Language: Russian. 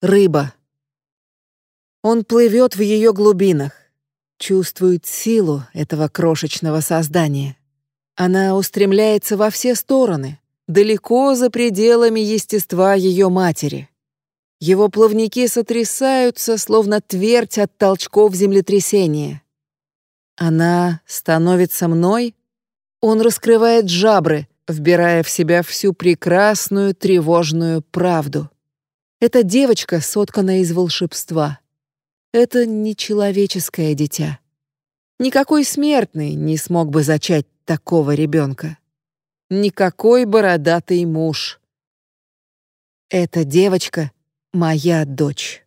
рыба. Он плывет в ее глубинах, чувствует силу этого крошечного создания. Она устремляется во все стороны, далеко за пределами естества ее матери. Его плавники сотрясаются, словно твердь от толчков землетрясения. Она становится мной, он раскрывает жабры, вбирая в себя всю прекрасную тревожную правду. Эта девочка соткана из волшебства. Это не человеческое дитя. Никакой смертный не смог бы зачать такого ребенка. Никакой бородатый муж. Эта девочка — моя дочь.